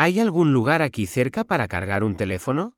¿Hay algún lugar aquí cerca para cargar un teléfono?